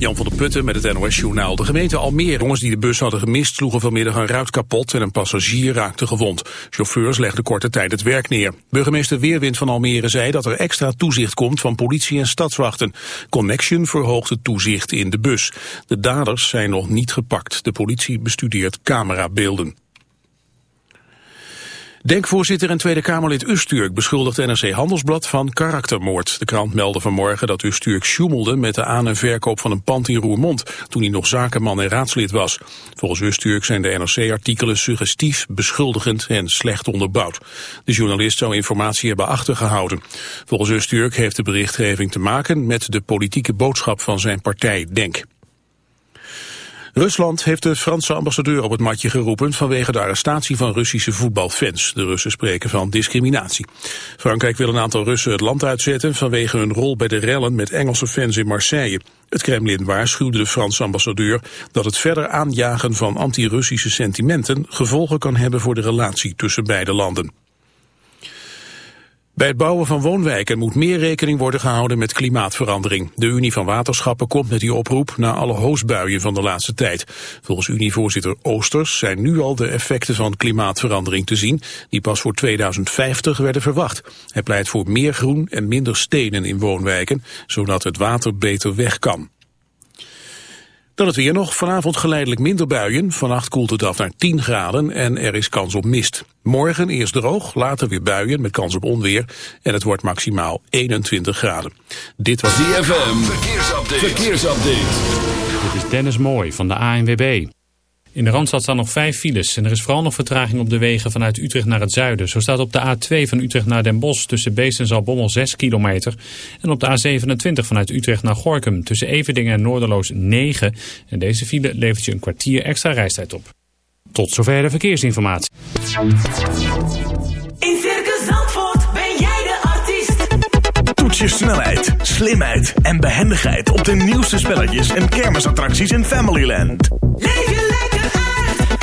Jan van der Putten met het NOS-journaal. De gemeente Almere, jongens die de bus hadden gemist... sloegen vanmiddag een ruit kapot en een passagier raakte gewond. Chauffeurs legden korte tijd het werk neer. Burgemeester Weerwind van Almere zei dat er extra toezicht komt... van politie en stadswachten. Connection verhoogt het toezicht in de bus. De daders zijn nog niet gepakt. De politie bestudeert camerabeelden. Denkvoorzitter en Tweede Kamerlid Usturk beschuldigt NRC Handelsblad van karaktermoord. De krant meldde vanmorgen dat Usturk sjoemelde met de aan- en verkoop van een pand in Roermond, toen hij nog zakenman en raadslid was. Volgens Usturk zijn de NRC-artikelen suggestief, beschuldigend en slecht onderbouwd. De journalist zou informatie hebben achtergehouden. Volgens Usturk heeft de berichtgeving te maken met de politieke boodschap van zijn partij Denk. Rusland heeft de Franse ambassadeur op het matje geroepen vanwege de arrestatie van Russische voetbalfans. De Russen spreken van discriminatie. Frankrijk wil een aantal Russen het land uitzetten vanwege hun rol bij de rellen met Engelse fans in Marseille. Het Kremlin waarschuwde de Franse ambassadeur dat het verder aanjagen van anti-Russische sentimenten gevolgen kan hebben voor de relatie tussen beide landen. Bij het bouwen van woonwijken moet meer rekening worden gehouden met klimaatverandering. De Unie van Waterschappen komt met die oproep na alle hoosbuien van de laatste tijd. Volgens Unievoorzitter Oosters zijn nu al de effecten van klimaatverandering te zien, die pas voor 2050 werden verwacht. Hij pleit voor meer groen en minder stenen in woonwijken, zodat het water beter weg kan. Dan het weer nog. Vanavond geleidelijk minder buien. Vannacht koelt het af naar 10 graden en er is kans op mist. Morgen eerst droog, later weer buien met kans op onweer. En het wordt maximaal 21 graden. Dit was ZFM. Verkeersupdate. Verkeersupdate. Dit is Dennis Mooi van de ANWB. In de Randstad staan nog vijf files en er is vooral nog vertraging op de wegen vanuit Utrecht naar het zuiden. Zo staat op de A2 van Utrecht naar Den Bosch tussen Beest en Zalbommel 6 kilometer. En op de A27 vanuit Utrecht naar Gorkum tussen Everdingen en Noorderloos 9. En deze file levert je een kwartier extra reistijd op. Tot zover de verkeersinformatie. In Circus Zandvoort ben jij de artiest. Toets je snelheid, slimheid en behendigheid op de nieuwste spelletjes en kermisattracties in Familyland. Leef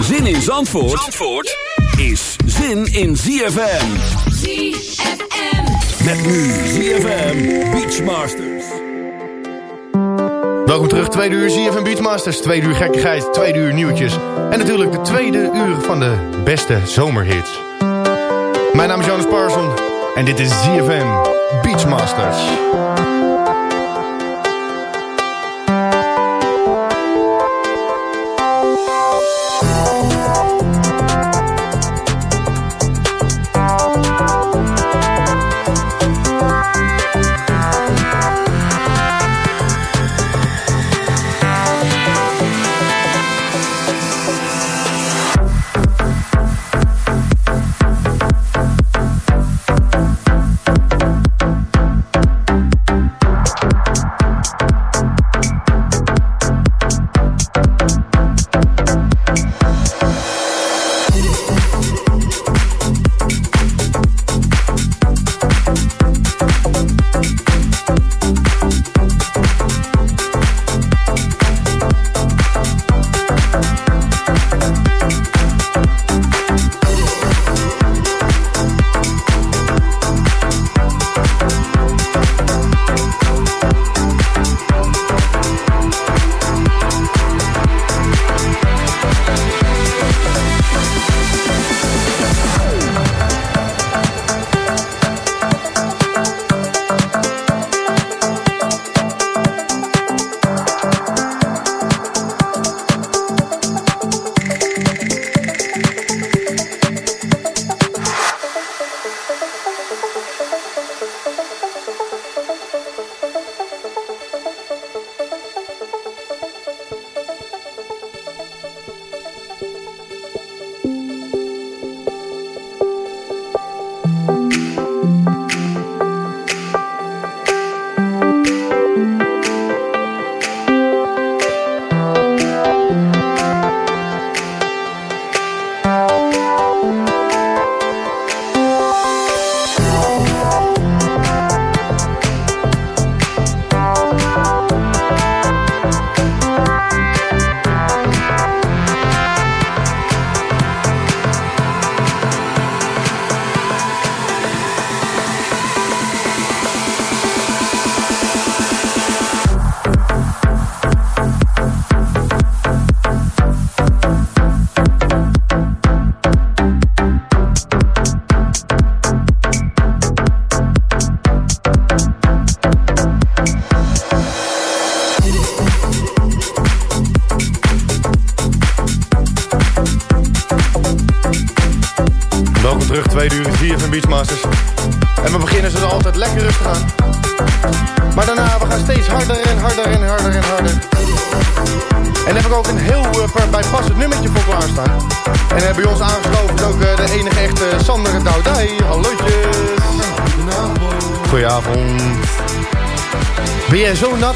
Zin in Zandvoort, Zandvoort is zin in ZFM. ZFM. Met nu ZFM Beachmasters. Welkom terug, tweede uur ZFM Beachmasters, tweede uur gekkigheid, tweede uur nieuwtjes. En natuurlijk de tweede uur van de beste zomerhits. Mijn naam is Jonas Parson en dit is ZFM Beachmasters.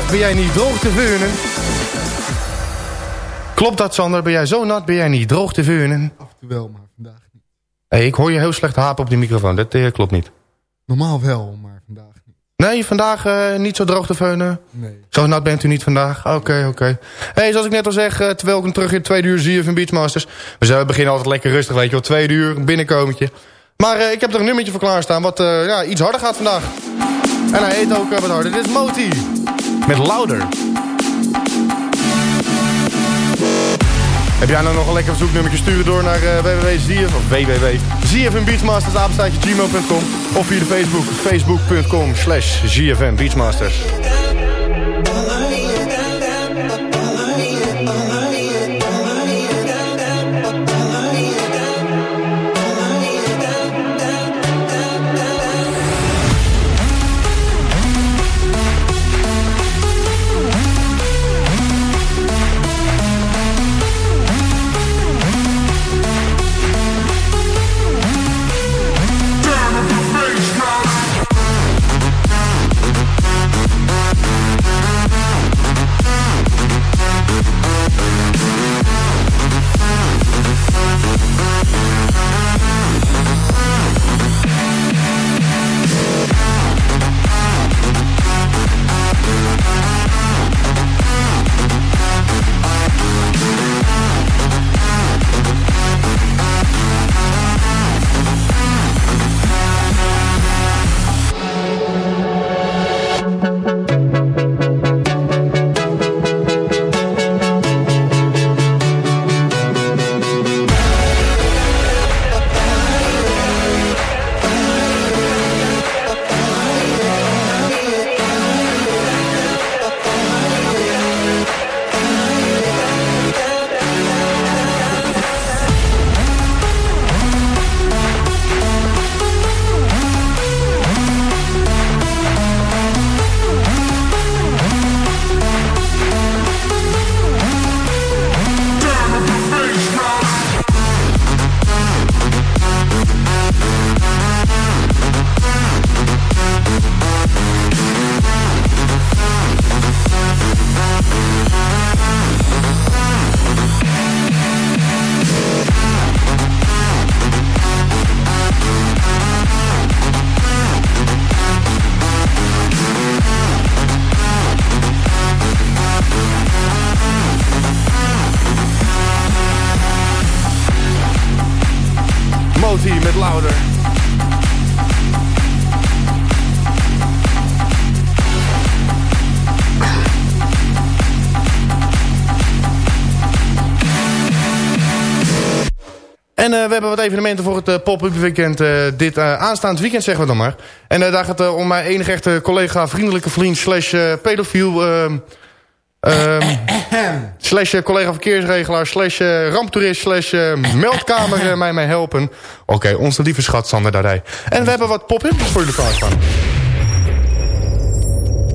Ben jij niet droog te veunen? Klopt dat, Sander? Ben jij zo nat? Ben jij niet droog te veunen? Af en toe wel, maar vandaag niet. Hey, ik hoor je heel slecht hapen op die microfoon. Dat uh, klopt niet. Normaal wel, maar vandaag niet. Nee, vandaag uh, niet zo droog te veunen? Nee. Zo nat bent u niet vandaag? Oké, okay, oké. Okay. Hey, zoals ik net al zeg, uh, terwijl ik hem terug in twee uur zie van Beachmasters. We zijn, beginnen altijd lekker rustig, weet je wel. Twee uur, een binnenkomertje. Maar uh, ik heb er een nummertje voor klaarstaan wat ja, iets harder gaat vandaag. En hij heet ook wat harder. Dit is Moti. Met Louder. Heb jij nou nog een lekker verzoeknummertje sturen door naar uh, of of via de Facebook facebook.com slash. Hebben wat evenementen voor het uh, pop-up weekend. Uh, dit aanstaand weekend zeggen we dan maar. En daar gaat het om mijn enige echte collega, vriendelijke vriend... slash pedofiel... Um, slash collega verkeersregelaar, slash ramptoerist, slash meldkamer mij mee helpen. Oké, okay, onze lieve schat Sander Dardij. En we hebben wat pop-ups voor jullie klaarstaan.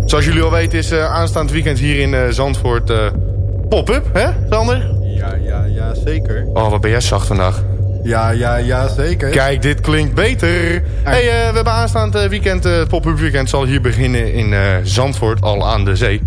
Zoals jullie al weten is aanstaand weekend hier in Zandvoort pop-up, hè Sander? Ja, ja, ja, zeker. Oh, wat ben jij zacht vandaag. Ja, ja, ja, zeker. Kijk, dit klinkt beter. Hey, uh, we hebben aanstaand uh, weekend, het uh, pop-up weekend zal hier beginnen in Zandvoort, al aan de zee.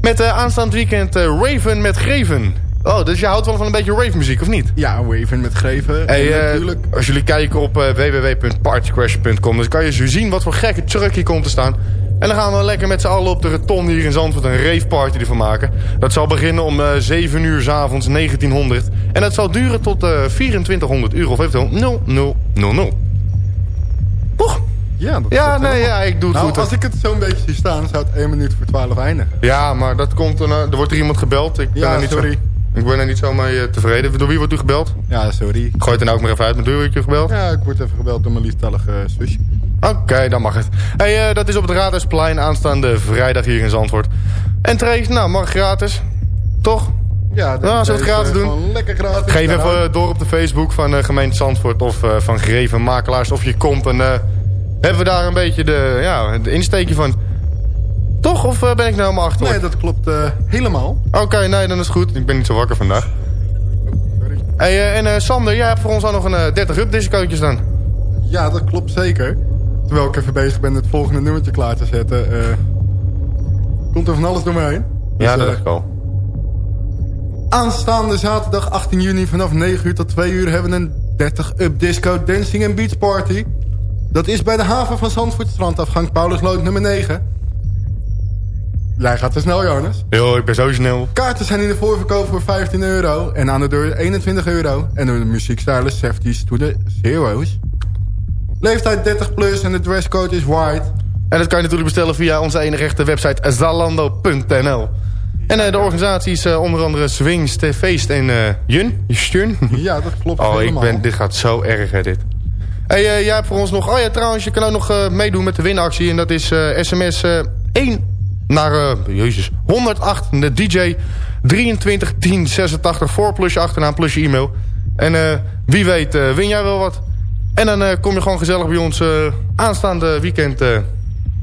Met aanstaand weekend Raven met Greven. Oh, dus je houdt wel van een beetje rave muziek, of niet? Ja, Raven met Greven, hey, natuurlijk. Als jullie kijken op www.partycrash.com, dan kan je zo zien wat voor gekke truck hier komt te staan. En dan gaan we lekker met z'n allen op de reton hier in Zandvoort een raveparty ervan maken. Dat zal beginnen om uh, 7 uur s avonds 1900. En dat zal duren tot uh, 2400 uur of eventueel 0000. Toch? Ja, dat ja, nee, ja, ik doe het nou, goed. Als ik het zo'n beetje zie staan, zou het 1 minuut voor 12 eindigen. Ja, maar dat komt, uh, er wordt er iemand gebeld. Ik ben ja, er niet sorry. Zo, ik ben er niet zo mee tevreden. Door wie wordt u gebeld? Ja, sorry. Gooi het er nou ook maar even uit. Met wie wordt u gebeld? Ja, ik word even gebeld door mijn lieftallige zusje. Oké, okay, dan mag het. Hey, uh, dat is op het Raadhuisplein aanstaande vrijdag hier in Zandvoort. En trace, nou, mag gratis. Toch? Ja, Nou, zullen we het gratis doen? Lekker gratis. Geef Nou, even door op de Facebook van de gemeente Zandvoort of eh, van Greven Makelaars of je komt. En eh, hebben we daar een beetje de, ja, de insteekje van. Toch? Of eh, ben ik nou helemaal achter? Nee, dat klopt eh, helemaal. Oké, nee, dan is goed. Ik ben niet zo wakker vandaag. Hey, eh, en eh, Sander, jij hebt voor ons ook nog een eh, 30 up discootjes dan. Ja, dat klopt zeker. Terwijl ik even bezig ben het volgende nummertje klaar te zetten. eh, komt er van alles door me heen. Ja, Dus, dat eh, dacht ik al. Aanstaande zaterdag 18 juni vanaf 9 uur tot 2 uur hebben we een 30 up disco dancing en beach party. Dat is bij de haven van Zandvoort strandafgang Paulusloot nummer 9. Jij gaat te snel, Jonas. Yo, ik ben zo snel. Kaarten zijn in de voorverkoop voor 15 euro en aan de deur 21 euro. En de muziekstijl is 70's to the zero's. Leeftijd 30 plus en de dresscode is white. En dat kan je natuurlijk bestellen via onze enige echte website zalando.nl. En eh, de organisatie is eh, onder andere Swings, Feest en eh Jun. Jun? Ja, dat klopt Oh, ik helemaal. ben, dit gaat zo erg, hè, dit. Hey, jij hebt voor ons nog... Oh ja, trouwens, je kan ook nog meedoen met de winactie. En dat is sms eh 1 naar... jezus, 108 de DJ 23 10 86 voor plus je achternaam plus je e-mail. En wie weet win jij wel wat. En dan eh, kom je gewoon gezellig bij ons eh, aanstaande weekend... eh,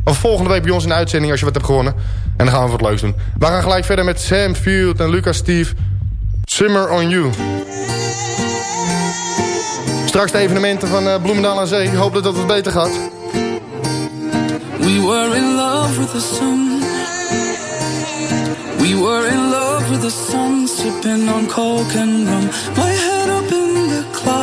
of volgende week bij ons in de uitzending als je wat hebt gewonnen. En dan gaan we wat leuks doen. We gaan gelijk verder met Sam Field en Lucas Steve. Summer on You. Straks de evenementen van Bloemendaal aan Zee. Ik hoop dat wat beter gaat. We were in love with the sun. We were in love with the sun, sipping on coke and rum. My head up in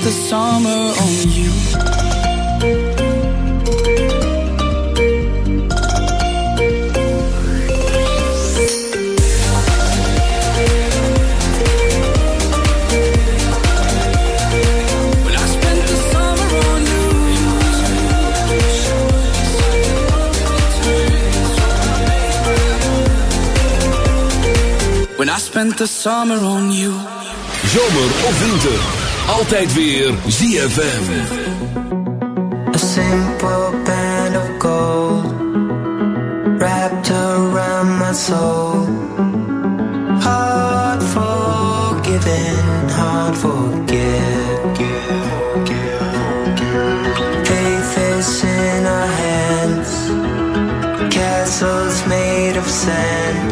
spent the summer on you. When I spent the summer on you. Zomer of winter, altijd weer ZFM. A simple band of gold wrapped around my soul. Hard forgiven, hard forget. Faith is in our hands, castles made of sand.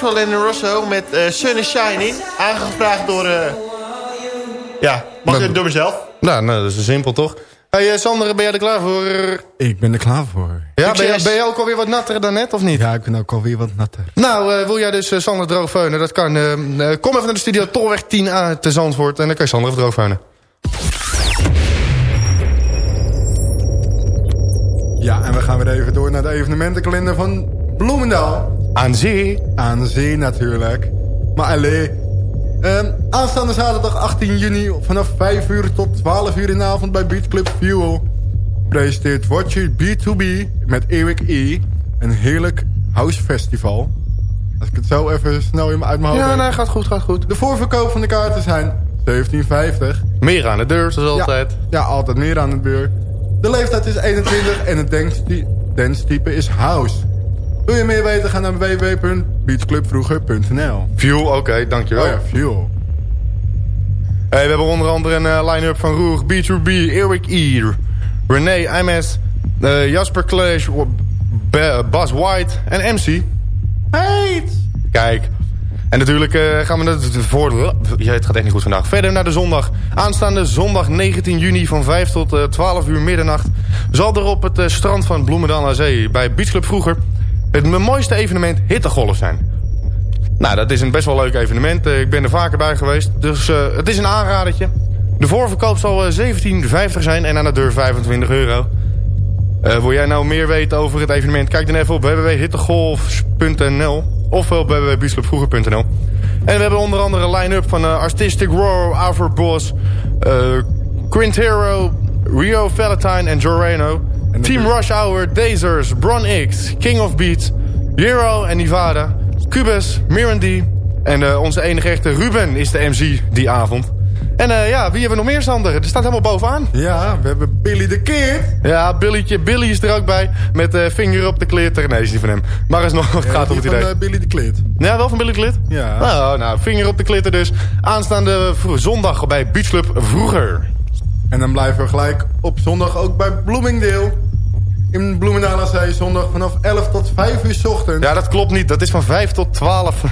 Eh Axel en Rosso met eh Sun is Shining. Aangevraagd door... eh, ja, mag Maar- door mezelf. Nou, nou, dat is simpel toch? Hey, eh, Sander, ben jij er klaar voor? Ik ben er klaar voor. Ja, ben, je, Succes. ben je ook alweer wat natter dan net, of niet? Ja, ik ben ook alweer wat natter. Nou, eh, wil jij dus eh, Sander droogveunen? Dat kan. eh, eh, kom even naar de studio Tolweg 10A te Zandvoort. En dan kan je Sander even droogveunen. Ja, en we gaan weer even door naar de evenementenkalender van Bloemendaal. Aan zee. Aan zee natuurlijk. Maar allee. Ehm, aanstaande zaterdag 18 juni vanaf 5 uur tot 12 uur in de avond bij Beat Club Fuel. Presenteert Watch It B2B met Erik E. Een heerlijk house festival. Als ik het zo even snel in- uit mijn hoofd Ja, nee, gaat goed, gaat goed. De voorverkoop van de kaarten zijn 17,50. Meer aan de deur, zoals altijd. Ja, altijd meer aan de deur. De leeftijd is 21 en het danstype danstype is house. Wil je meer weten, ga naar www.beachclubvroeger.nl Fuel, oké, dankjewel. Oh ja, fuel. Hey, we hebben onder andere een eh, line-up van Roeg, B2B, Eric E, René MS, eh, Jasper Clash, Ba- Bas White en MC. Hey! Kijk. En natuurlijk eh, gaan we het voor... Ja, het gaat echt niet goed vandaag. Verder naar de zondag. Aanstaande zondag 19 juni van 5 tot eh, 12 uur middernacht... zal er op het strand van Bloemendaal aan Zee bij Beach Club Vroeger... het mooiste evenement hittegolf zijn. Nou, dat is een best wel leuk evenement. Eh, ik ben er vaker bij geweest. Dus eh, het is een aanradertje. De voorverkoop zal eh, 17,50 zijn en aan de deur 25 euro. Eh, wil jij nou meer weten over het evenement? Kijk dan even op www.hittegolf.nl of op www.beachclubvroeger.nl. En we hebben onder andere een line-up van eh, Artistic Roar, Alfred Boss, uh, Quintero, Rio Valentine en Joreno. Team Rush Hour, Dazers, Bron X, King of Beats, Euro en Nevada, Cubus, Mirandy en eh, onze enige echte Ruben is de MC die avond. En eh, ja, wie hebben we nog meer, Sander? Er staat helemaal bovenaan. Ja, we hebben Billy de Kid. Ja, Billytje, Billy is er ook bij. Met eh vinger op de kleerter. Nee, is niet van hem. Maar is nog, het Ja, gaat om het van idee. eh, Billy de Kid. Ja, wel van Billy Klit? Ja. Nou, nou, vinger op de klitter dus. Aanstaande zondag bij Beach Club Vroeger. En dan blijven we gelijk op zondag ook bij Bloomingdale. In Bloemendaal aan Zee, zondag vanaf 11 tot 5 uur 's ochtends. Ja, dat klopt niet. Dat is van 5 tot 12.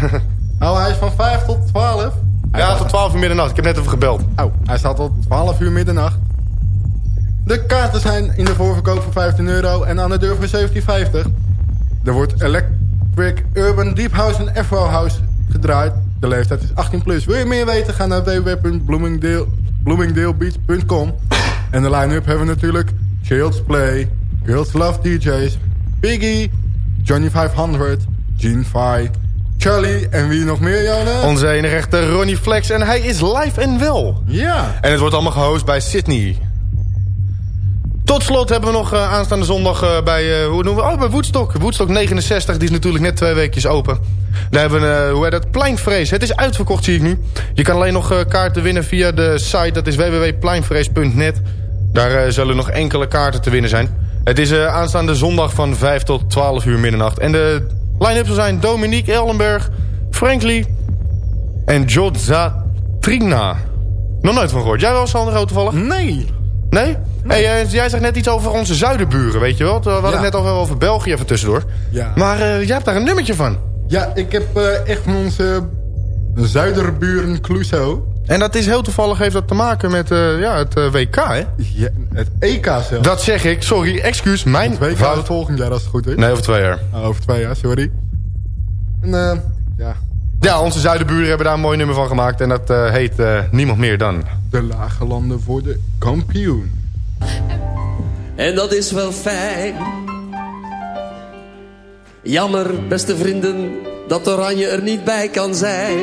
Nou, hij is van 5 tot 12. ja, tot 12 uur middernacht. Ik heb net even gebeld. Oh, hij staat tot 12 uur middernacht. De kaarten zijn in de voorverkoop voor 15 euro en aan de deur voor 17,50. Er wordt Electric Urban Deep House en Afro House gedraaid. De leeftijd is 18 plus. Wil je meer weten? Ga naar www.bloomingdale- bloomingdalebeats.com. En de line-up hebben we natuurlijk Child's Play, Girls Love DJs, Biggie, Johnny 500, Gene Fi, Charlie en wie nog meer, Jona? Onze enige echte Ronnie Flex. En hij is live en wel. Ja. En het wordt allemaal gehost bij Sydney. Tot slot hebben we nog eh, aanstaande zondag eh, bij, eh, hoe noemen we? Oh, bij Woodstock. Woodstock 69, die is natuurlijk net twee weekjes open. Daar hebben we, hoe heet dat, Pleinvrees. Het is uitverkocht, zie ik nu. Je kan alleen nog kaarten winnen via de site, dat is www.pleinvrees.net. Daar zullen nog enkele kaarten te winnen zijn. Het is eh, aanstaande zondag van 5 tot 12 uur middernacht. En de line-up zal zijn Dominique Ellenberg, Frank Lee en Jodza Trina. Nog nooit van gehoord. Jij wel, Sander, ook toevallig? Nee. Nee? Hey, eh, jij zegt net iets over onze zuidenburen, weet je wel? We hadden Ja. het net over, over België even tussendoor. Ja. Maar eh, jij hebt daar een nummertje van. Ja, ik heb echt van onze zuiderburen Clouseau. En dat is heel toevallig, heeft dat te maken met eh, ja, het eh, WK, hè? Ja, het EK zelf. Dat zeg ik, sorry, excuus, mijn het WK is fout. volgend jaar als het goed is. Nee, over twee jaar. Ah, over twee jaar, sorry. En eh, ja, Ja, onze zuidenburen hebben daar een mooi nummer van gemaakt. En dat eh, heet eh, niemand meer dan... de lage landen worden kampioen. En dat is wel fijn. Jammer, beste vrienden, dat Oranje er niet bij kan zijn.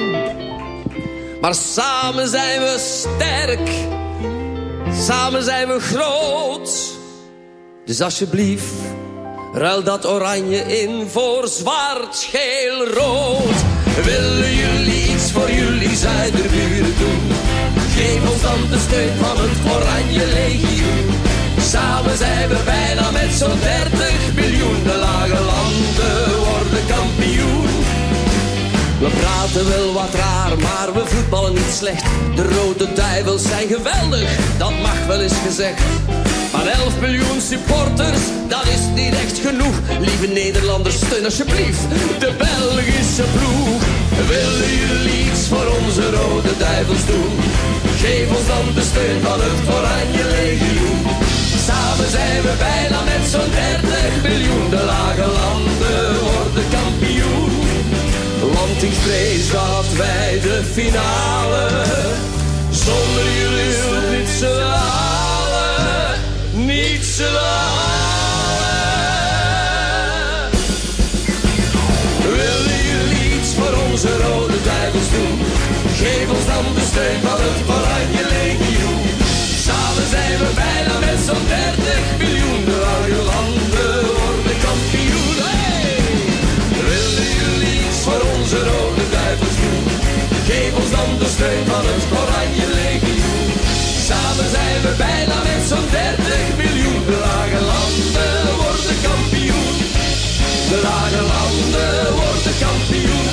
Maar samen zijn we sterk. Samen zijn we groot. Dus alsjeblieft, ruil dat oranje in voor zwart, geel, rood. Willen jullie iets voor jullie zuiderburen doen? Geef ons dan de steun van het oranje legioen. Samen zijn we bijna met zo'n 30 miljoen. De lage landen worden kampioen. We praten wel wat raar, maar we voetballen niet slecht. De rode duivels zijn geweldig, dat mag wel eens gezegd. Maar 11 miljoen supporters, dat is niet echt genoeg. Lieve Nederlanders, steun alsjeblieft de Belgische ploeg. Willen jullie iets voor onze rode duivels doen? Geef ons dan de steun van het Oranje Legioen. Samen zijn we bijna met zo'n 30 miljoen. De lage landen worden. Ik vrees dat wij de finale zonder jullie hulp niet zullen halen. Niet zullen halen. Willen jullie iets voor onze rode duivels doen? Geef ons dan de steun van het Oranje Legioen. Samen zijn we bijna met zo'n 30 miljoen. De onze rode duivels doen? Geef ons dan de steun van het Oranje Legioen. Samen zijn we bijna met zo'n 30 miljoen. De lage landen worden kampioen. De lage landen worden kampioen.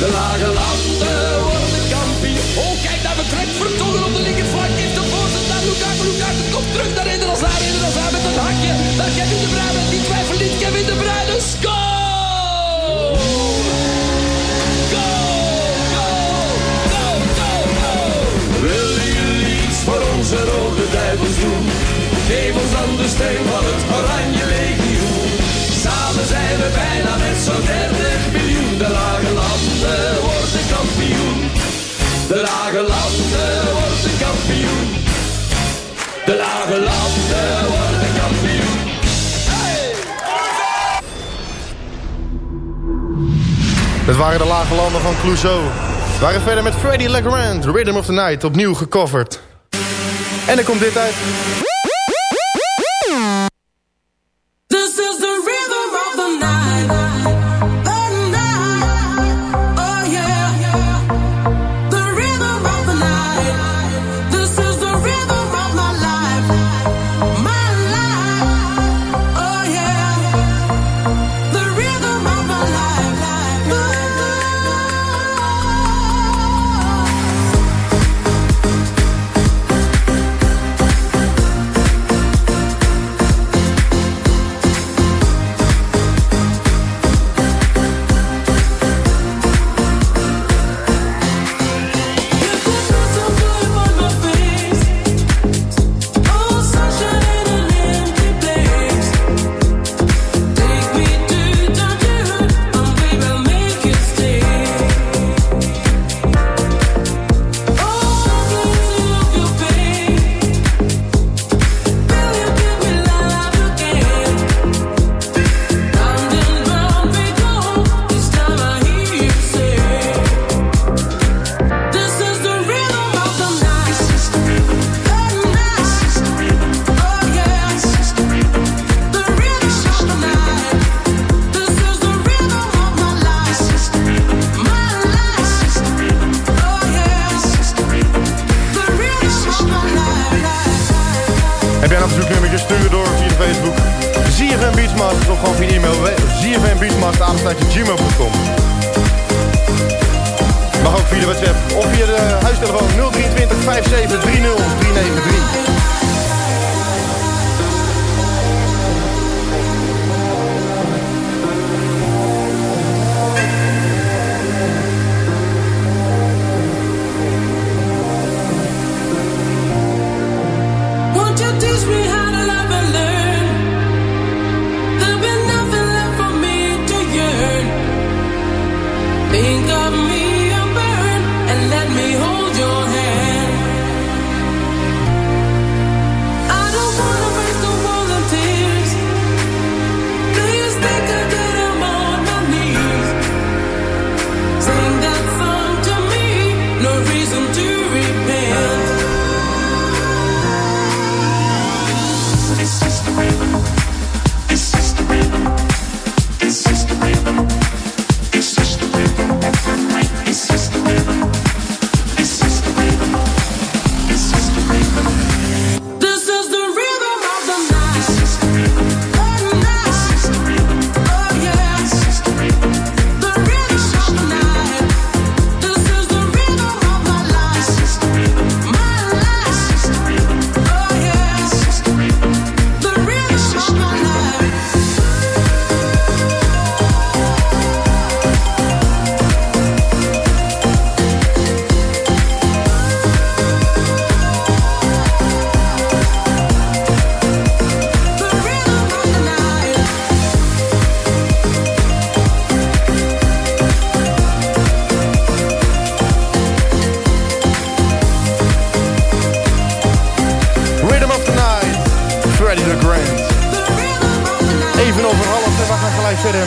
De lage landen worden kampioen. Oh, kijk daar betrekt Vertongen op de linkerflank. Heeft de voorzet naar Lukaku. Lukaku komt terug naar. Ederas Haar met een hakje. Naar Kevin de Bruyne. Die twijfelt niet. Kevin de Bruyne. Score! Geef ons dan de steun van het Oranje Legioen. Samen zijn we bijna met zo'n 30 miljoen. De lage landen worden kampioen. De lage landen worden kampioen. De lage landen worden kampioen. Dat waren de lage landen van Clouseau. We waren verder met Freddie Legrand, Rhythm of the Night, opnieuw gecoverd. En er komt dit uit. Gewoon via e-mail. zfmbeachmaster.gmail.com Mag ook via de WhatsApp of via de huistelefoon 023 57 30 393.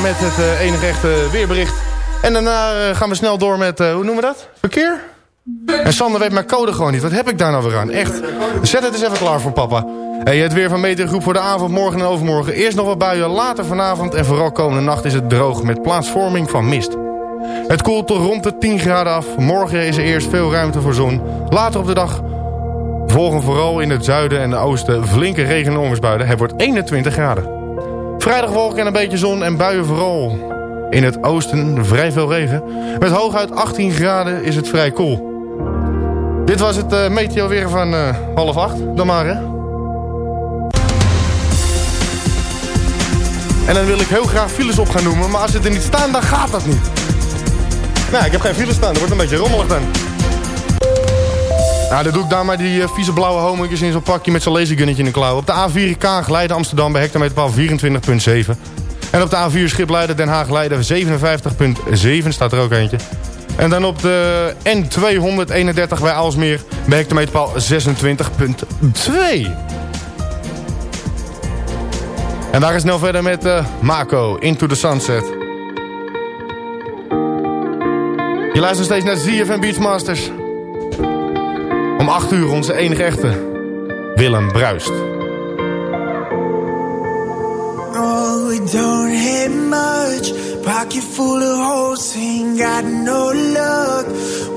Met het eh, enige echte weerbericht. En daarna eh, gaan we snel door met, eh, hoe noemen we dat? Verkeer? En Sander weet mijn code gewoon niet. Wat heb ik daar nou weer aan? Echt. Zet het eens even klaar voor papa. Hey, het weer van Meteorgroep voor de avond, morgen en overmorgen. Eerst nog wat buien, later vanavond en vooral komende nacht is het droog met plaatsvorming van mist. Het koelt tot rond de 10 graden af. Morgen is er eerst veel ruimte voor zon. Later op de dag volgen vooral in het zuiden en oosten flinke regen- en onweersbuien. Het wordt 21 graden. Vrijdag wolken en een beetje zon en buien vooral in het oosten vrij veel regen. Met hooguit 18 graden is het vrij koel. Dit was het uh, meteo weer van eh, half acht. Dan maar, hè. En dan wil ik heel graag files op gaan noemen, maar als ze er niet staan, dan gaat dat niet. Nou, ik heb geen files staan. Dat wordt een beetje rommelig dan. Nou, dan doe ik daar maar die eh, vieze blauwe homo's in zo'n pakje met zo'n lasergunnetje in de klauw. Op de A4 in Kaag Leiden Amsterdam bij hectometerpaal 24.7. En op de A4 Schip Leiden Den Haag Leiden 57.7 staat er ook eentje. En dan op de N231 bij Aalsmeer bij hectometerpaal 26.2. En daar is snel verder met eh, Mako, Into the Sunset. Je luistert steeds naar ZFM Beachmasters. Om 8 uur onze enige echte Willem Bruist. Oh, we don't have much. Pocket full of holes, ain't got no luck.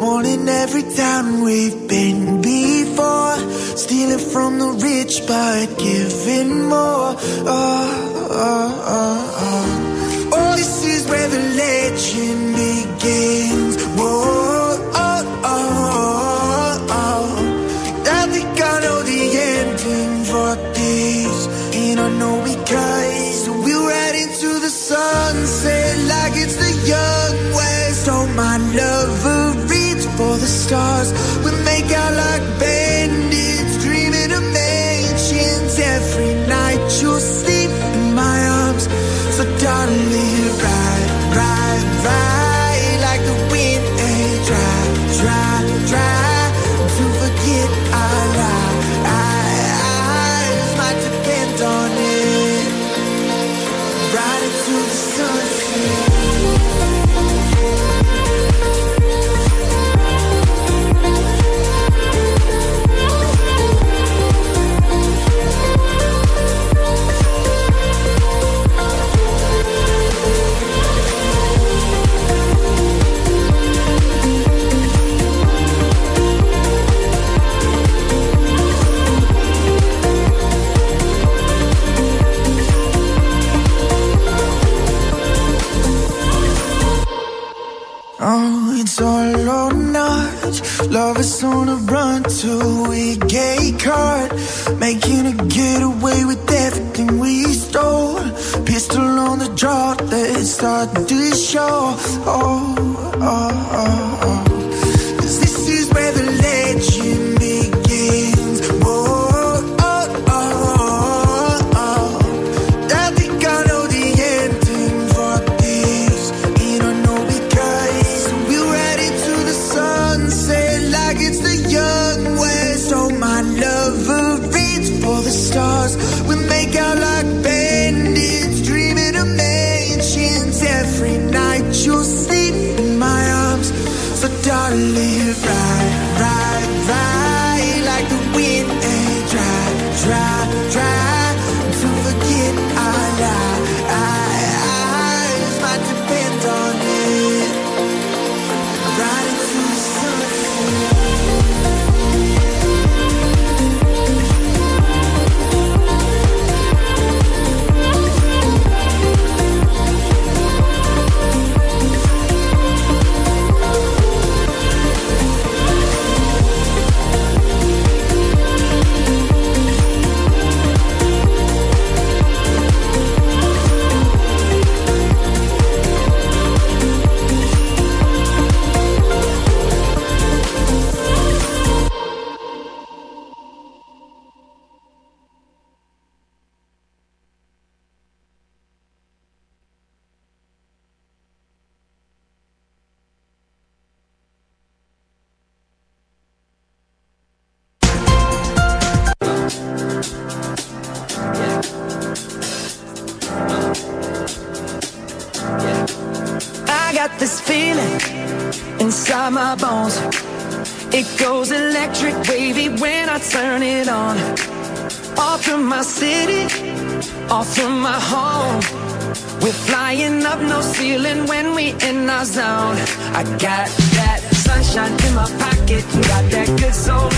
Wanting every time we've been before. Stealing from the rich, but giving more. Oh, oh, oh, oh. Oh, this is where the legend begins. Whoa, stars. Love is on the run to we get caught. Making a getaway with everything we stole. Pistol on the draw, let's start to show. Oh, oh, oh, oh. turn it on. Off through my city, off through my home. We're flying up, no ceiling when we in our zone. I got that sunshine in my pocket, got that good soul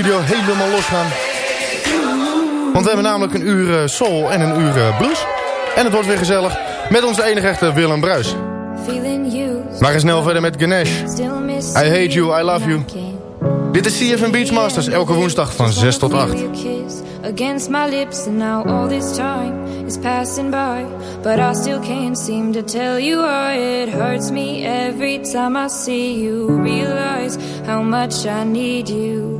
studio helemaal losgaan. Want we hebben namelijk een uur eh, soul en een uur eh, blues. En het wordt weer gezellig met onze enige echte Willem Bruis. We gaan snel verder met Ganesh. I hate you, I love you. Dit is CFM Beachmasters, elke woensdag van 6 tot 8. Feel your kiss against my lips and now all this time is passing by but I still can't seem to tell you why it hurts me every time I see you realize how much I need you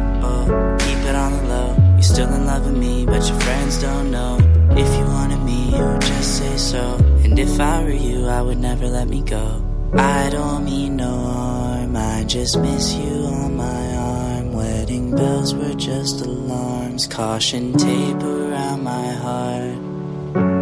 keep it on the low. You're still in love with me, but your friends don't know. If you wanted me, you would just say so. And if I were you, I would never let me go. I don't mean no harm, I just miss you on my arm. Wedding bells were just alarms, caution tape around my heart.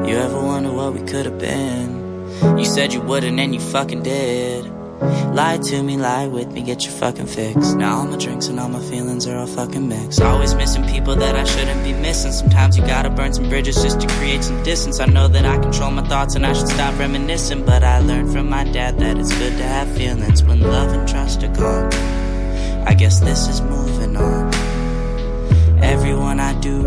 You ever wonder what we could have been? You said you wouldn't and you fucking did. Lie to me, lie with me, get your fucking fix. Now all my drinks and all my feelings are all fucking mixed. Always missing people that I shouldn't be missing. Sometimes you gotta burn some bridges just to create some distance. I know that I control my thoughts and I should stop reminiscing. But I learned from my dad that it's good to have feelings when love and trust are gone. I guess this is moving on. Everyone I do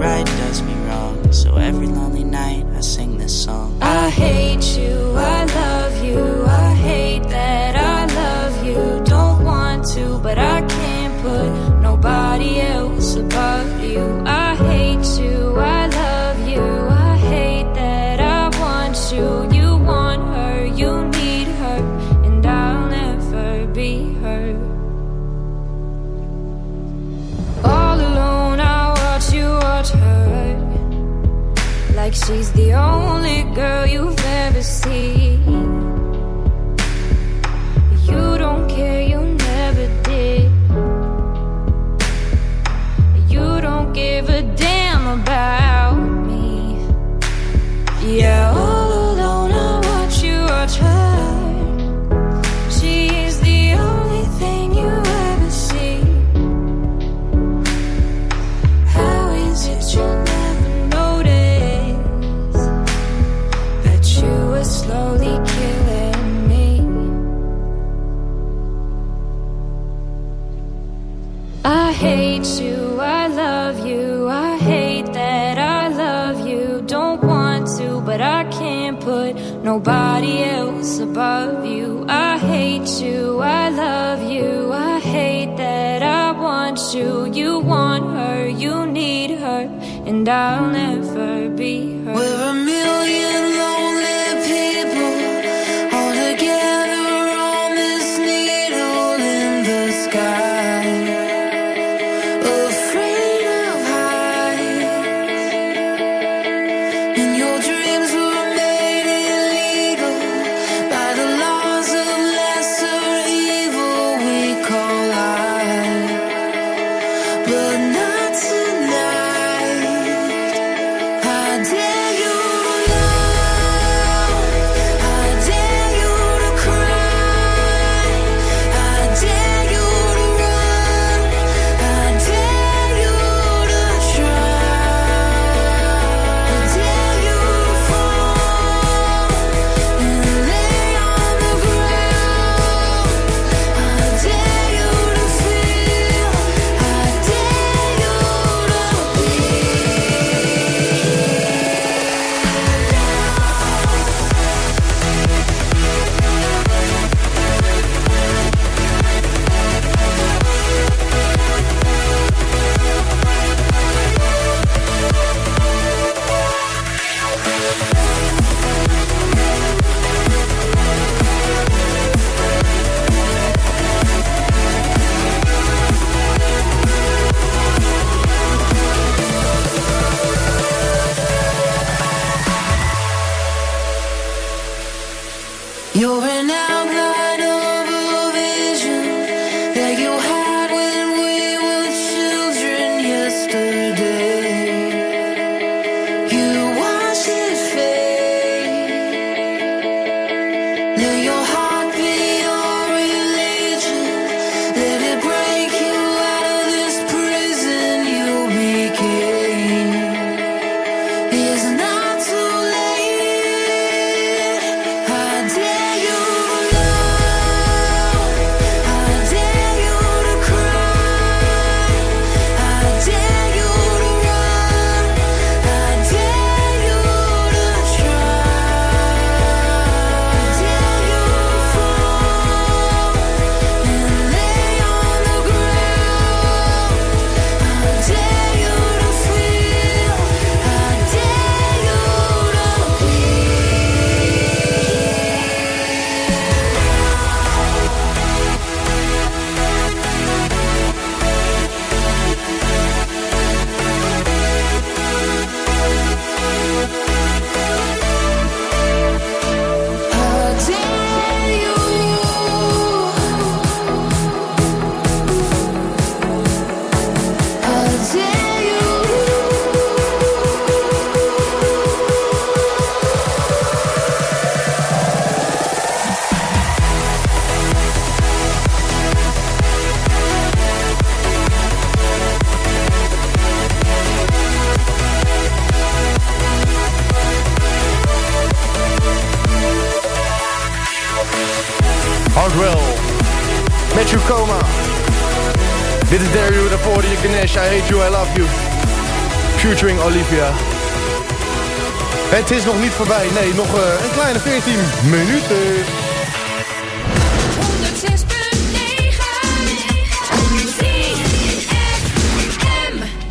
voorbij. Nee, nog eh, een kleine 14 minuten.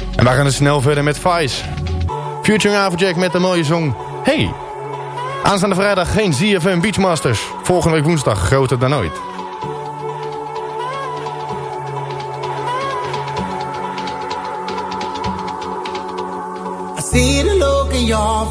106.9 En wij gaan er snel verder met Vice. Future Avondjack met een mooie song Hey. Aanstaande vrijdag geen ZFM Beachmasters. Volgende week woensdag groter dan ooit.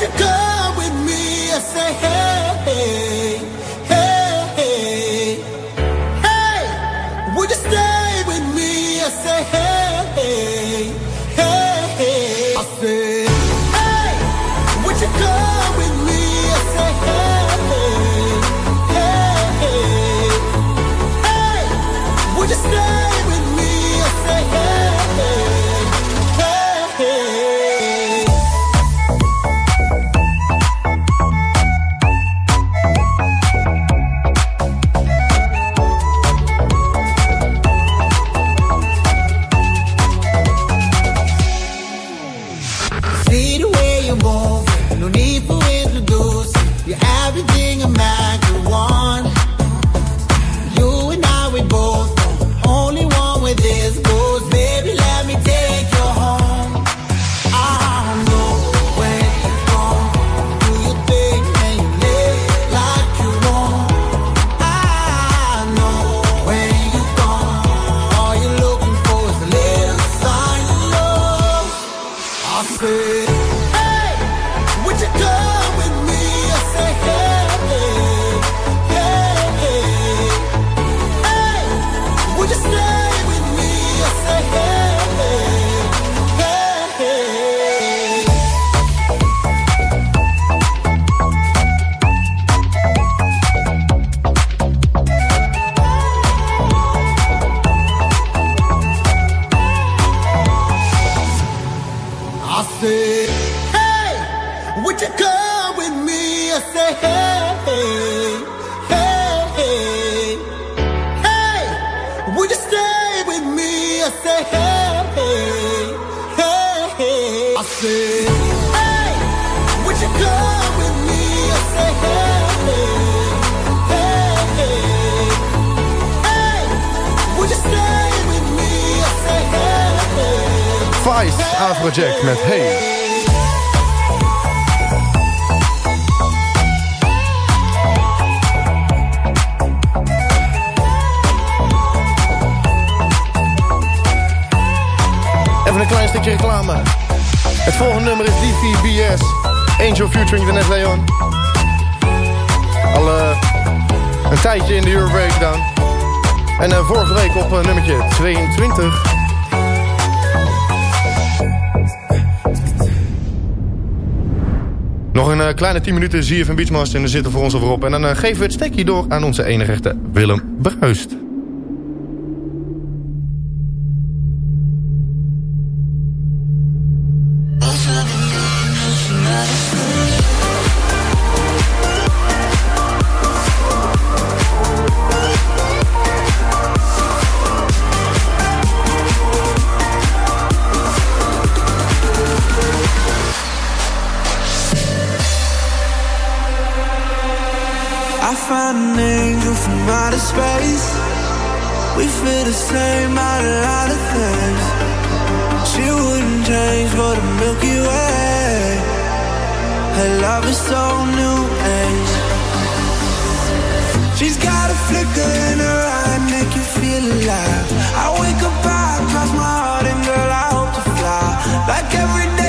you go? Afrojack met Hey. Even een klein stukje reclame. Het volgende nummer is DVBS. Angel featuring Net Leon. Al eh, een tijdje in de Euro Breakdown. En eh, vorige week op eh, nummertje 22. Een eh, kleine 10 minuten zie je van Beachmaster en dan zitten voor ons alweer op. En dan eh, geven we het stekje door aan onze enige echte Willem Bruist. From outer space. We feel the same about a lot of things. She wouldn't change for the Milky Way. Her love is so new age. She's got a flicker in her eye, make you feel alive. I wake up, I cross my heart, and girl, I hope to fly. Like every day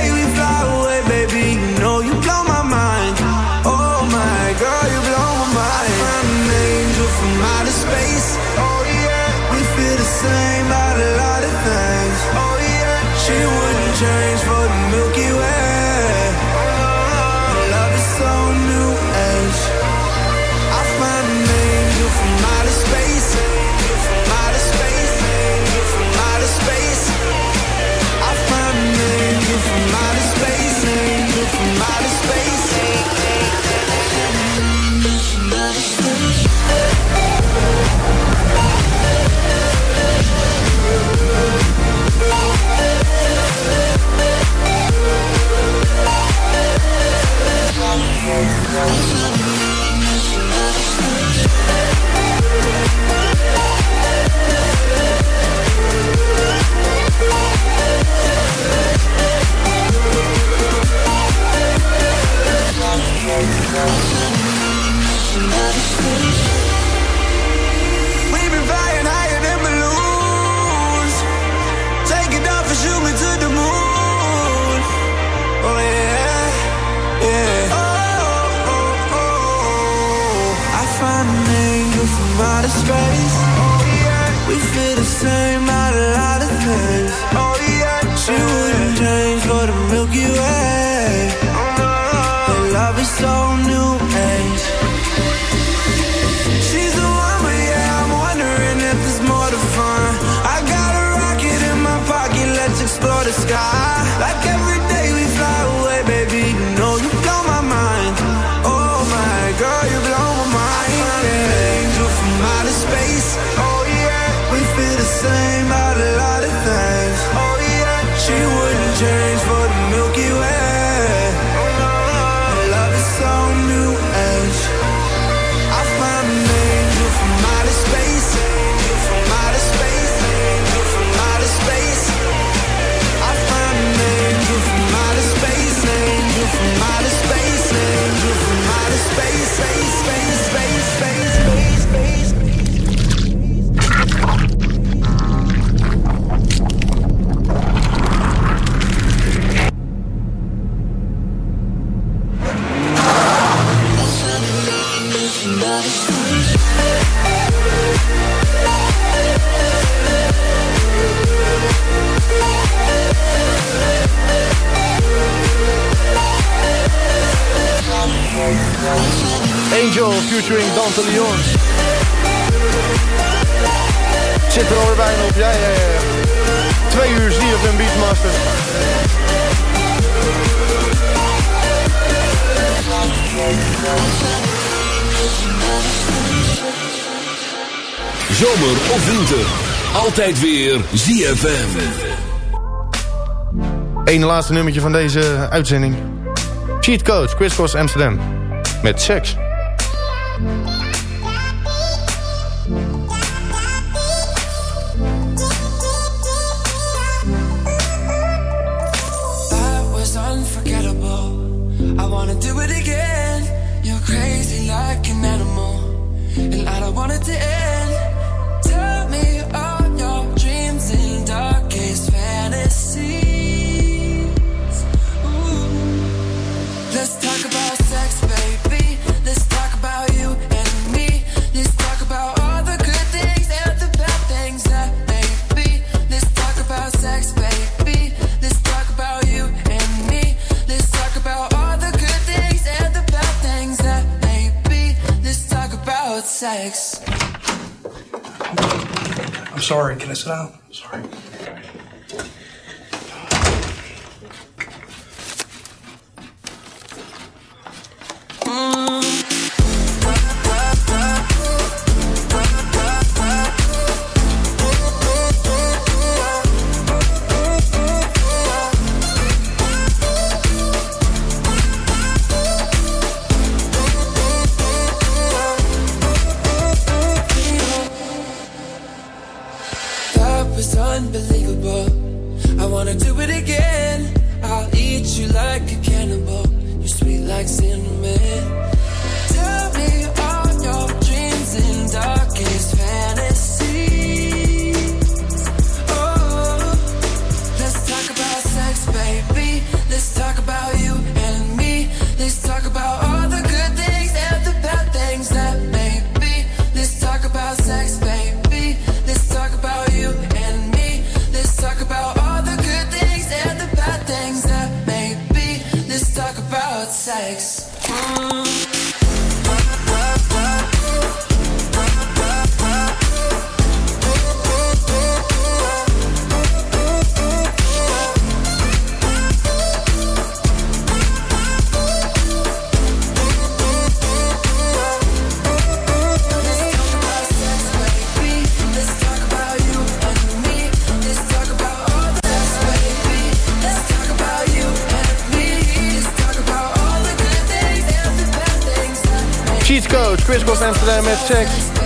Oh yeah. We feel the same about a lot of things. Oh yeah. She wouldn't change for the Milky Way. Featuring Dante Leon. Zit er alweer bijna op. Ja, ja, ja. Twee uur een Beatmaster. Zomer of winter. Altijd weer ZFM. Ene laatste nummertje van deze uitzending. Cheat Codes, Chris Cross Amsterdam. Met seks. Sex. Amsterdam met seks.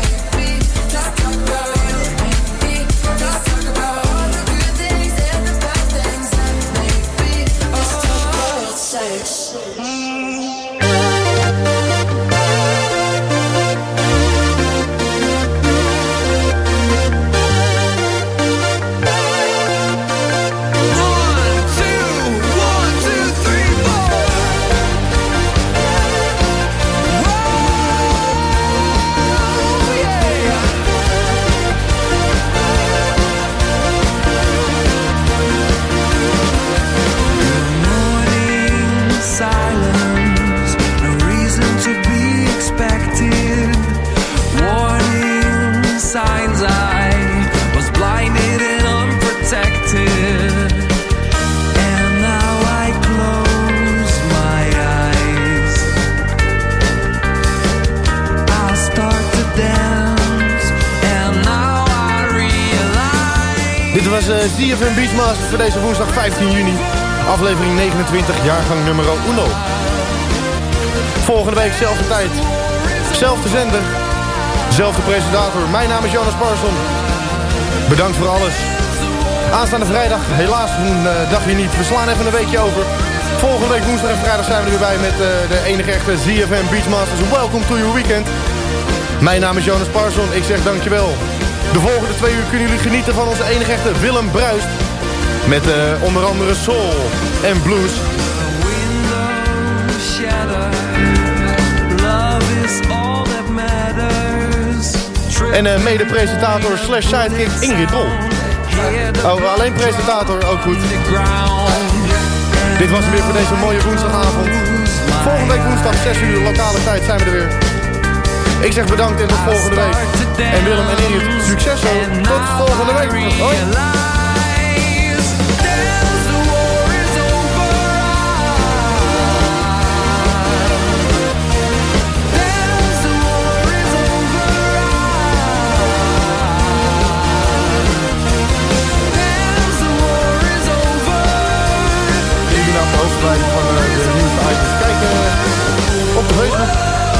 15 juni. Aflevering 29, jaargang nummer 1. Volgende week zelfde tijd. Zelfde zender. Zelfde presentator. Mijn naam is Jonas Parson. Bedankt voor alles. Aanstaande vrijdag, helaas een eh, dagje niet. We slaan even een weekje over. Volgende week woensdag en vrijdag zijn we er weer bij met eh, de enige echte ZFM Beachmasters. Welcome to your weekend. Mijn naam is Jonas Parson. Ik zeg dankjewel. De volgende twee uur kunnen jullie genieten van onze enige echte Willem Bruist. Met eh, onder andere soul en blues. En eh, mede-presentator slash sidekick Ingrid Bol. Oh, alleen presentator, ook goed. Dit was hem weer voor deze mooie woensdagavond. Volgende week woensdag 6 uur lokale tijd zijn we er weer. Ik zeg bedankt en tot volgende week. En Willem en Ingrid, succes zo. Tot volgende week.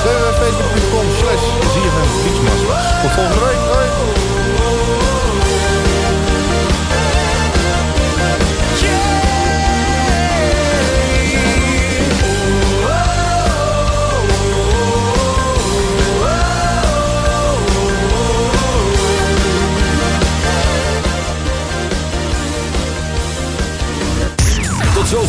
www.facebook.com slash. Tot volgende week.